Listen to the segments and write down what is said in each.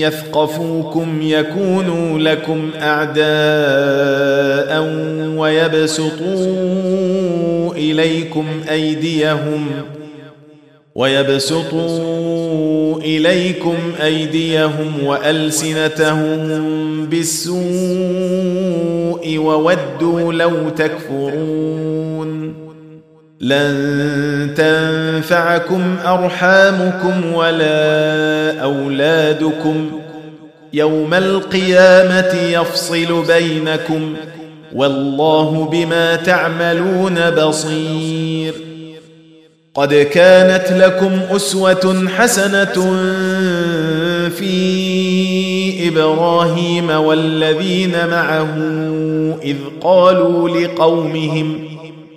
يثقفوكم يكونوا لكم أعداء ويبسطوا إليكم أيديهم ويبسطوا إليكم أيديهم وألسنتهم بالسوء وودوا لو تكفرون لن تنفعكم أرحامكم ولا أولادكم. يوم القيامة يفصل بينكم والله بما تعملون بصير. قد كانت لكم أسوة حسنة في إبراهيم والذين معه إذ قالوا لقومهم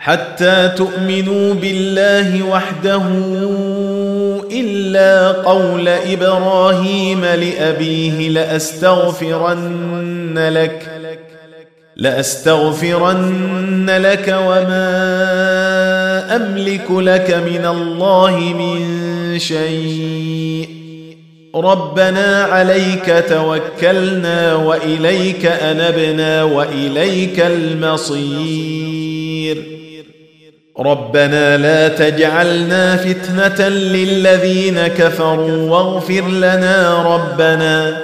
حتى تؤمنوا بالله وحده إلا قول إبراهيم لأبيه لأستغفرن لك لأستغفرن لك وما أملك لك من الله من شيء. ربنا عليك توكلنا وإليك أنبنا وإليك المصير. ربنا لا تجعلنا فتنة للذين كفروا واغفر لنا ربنا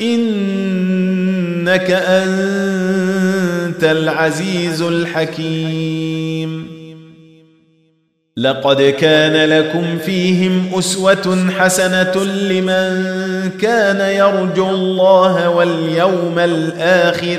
إنك أنت العزيز الحكيم. لقد كان لكم فيهم أسوة حسنة لمن كان يرجو الله واليوم الآخر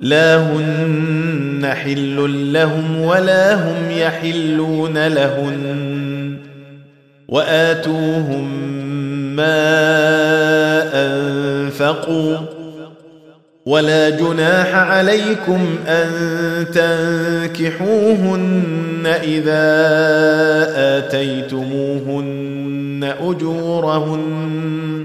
لا هن حل لهم ولا هم يحلون لهن وآتوهم ما أنفقوا ولا جناح عليكم أن تنكحوهن إذا آتيتموهن أجورهن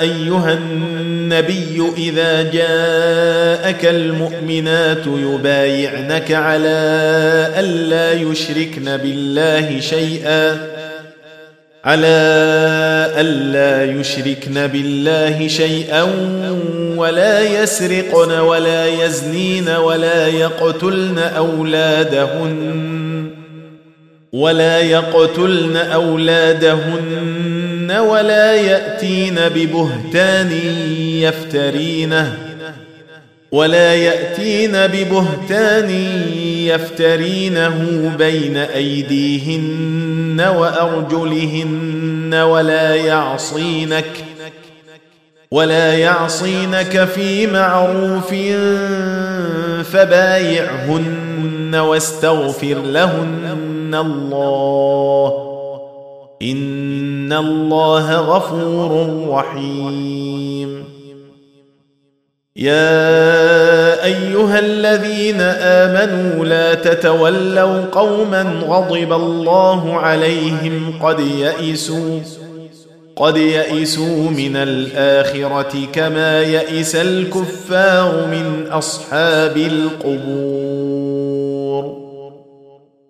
أيها النبي إذا جاءك المؤمنات يبايعنك على ألا يشركن بالله شيئا على ألا يشركن بالله شيئا ولا يسرقن ولا يزنين ولا يقتلن أولادهن. ولا يقتلن أولادهن ولا يأتين ببهتان يفترينه ولا يأتين ببهتان يفترينه بين أيديهن وأرجلهن ولا يعصينك ولا يعصينك في معروف فبايعهن واستغفر لهن الله ان الله غفور رحيم يا ايها الذين امنوا لا تتولوا قوما غضب الله عليهم قد يئسوا قد يئسوا من الاخره كما يئس الكفار من اصحاب القبور